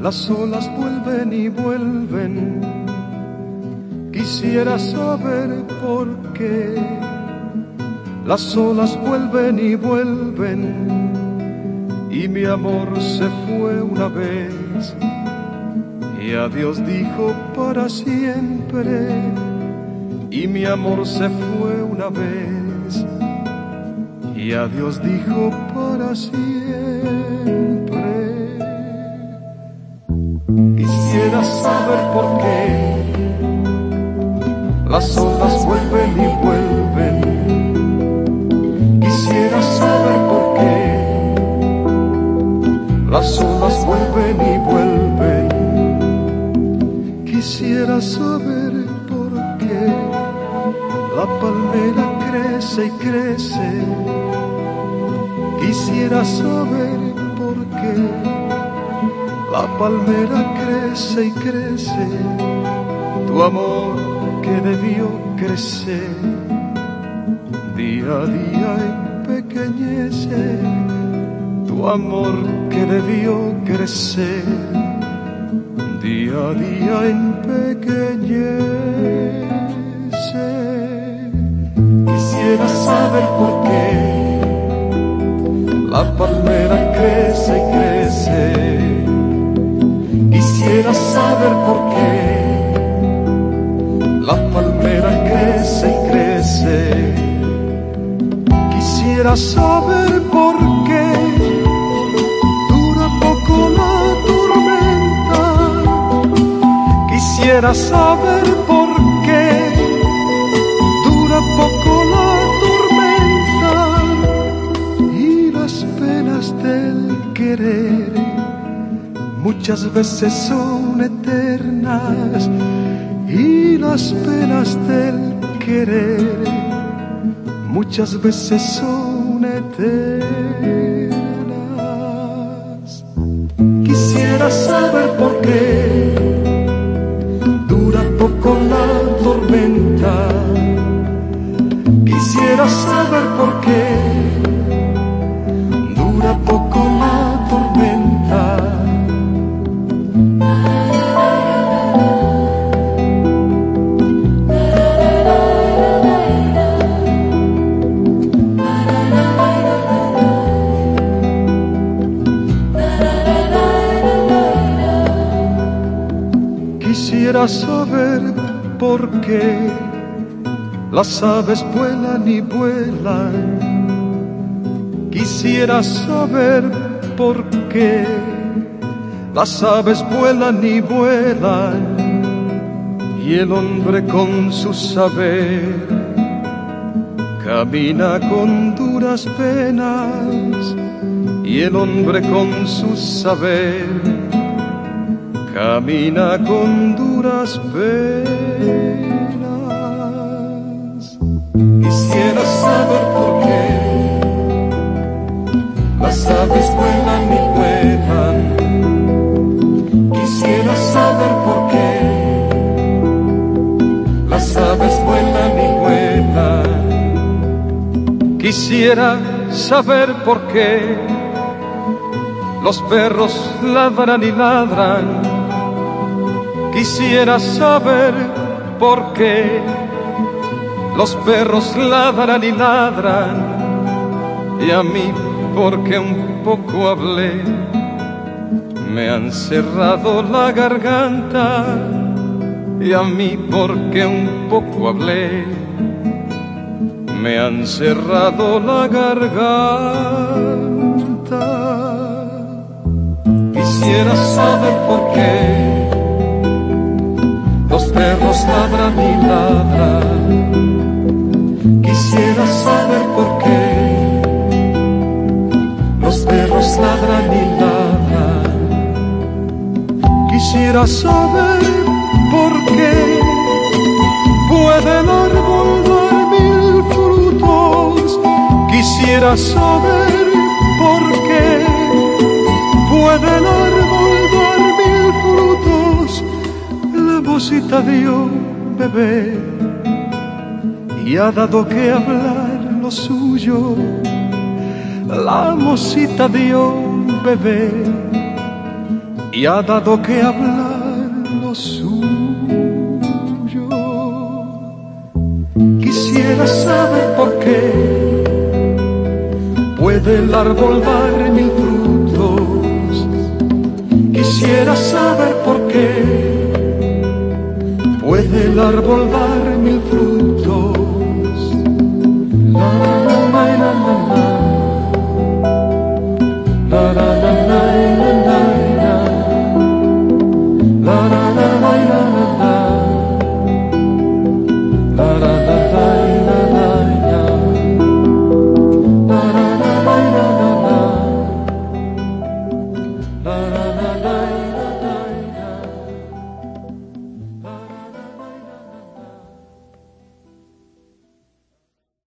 las olas vuelven y vuelven. Quisiera saber por qué las olas vuelven y vuelven. Y mi amor se fue una vez y a Dios dijo para siempre. Y mi amor se fue una vez y a Dios dijo para siempre. Quisiera saber por qué las olas vuelven y vuelven. Quisiera saber por qué las olas vuelven y vuelven. Quisiera saber por qué la palmera crece y crece. Quisiera saber por qué la palmera crece y crece. Tu amor que debió crecer día a día empequeñece. Tu amor que debió crecer día a día empequeñece. Quisiera saber por qué Quisiera saber por qué dura poco la tormenta. Quisiera saber por qué dura poco la tormenta y las penas del querer muchas veces son eternas y las penas del querer muchas veces son Quisiera saber por qué dura poco la tormenta. Quisiera saber por qué dura poco la Quisiera saber por qué las aves vuelan y vuelan. Quisiera saber por qué las aves vuelan y vuelan. Y el hombre con su saber camina con duras penas. Y el hombre con su saber camina con duras penas. Quisiera saber por qué las aves vuelan y vuelan. Quisiera saber por qué las aves vuelan y vuelan. Quisiera saber por qué los perros ladran y ladran. Quisiera saber por qué. Los perros ladran y ladran. Y a mí porque un poco hablé me han cerrado la garganta. Y a mí porque un poco hablé me han cerrado la garganta. Quisiera saber por qué los perros ladran y ladran. Quisiera saber por qué los perros ladran y ladran. Quisiera saber por qué puede el árbol dar mil frutos. Quisiera saber por qué puede el árbol la mosita dio bebé y ha dado que hablar lo suyo. la mocita dio un bebé y ha dado que hablar lo suyo. Quisiera saber por qué puede el árbol dar mil frutos. Quisiera saber por qué desde el árbol dar mil frutos.